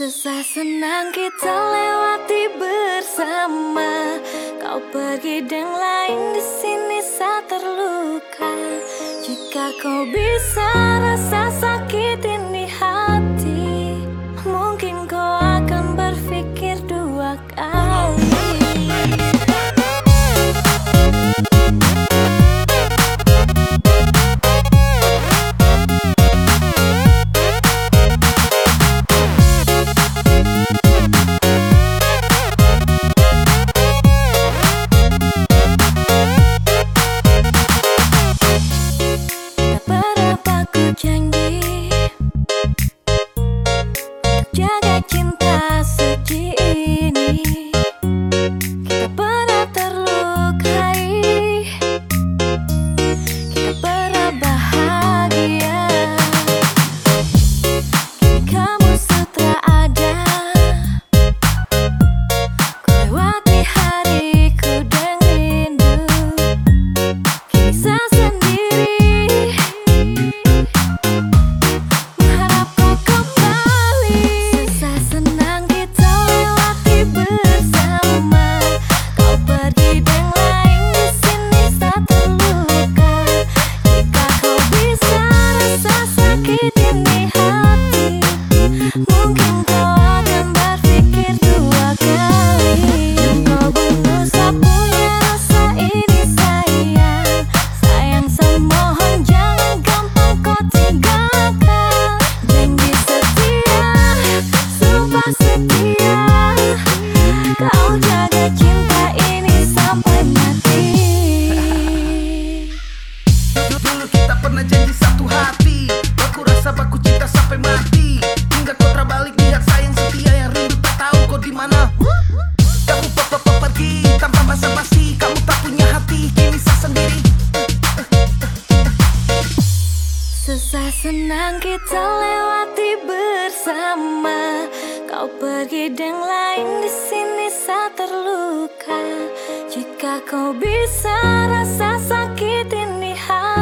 Susah senang kita lewati bersama Kau pergi dan lain di sini saat terluka Jika kau bisa rasa sakit ini hal. Kisah senang kita lewati bersama. Kau pergi dan lain di sini saat terluka. Jika kau bisa rasa sakit ini hati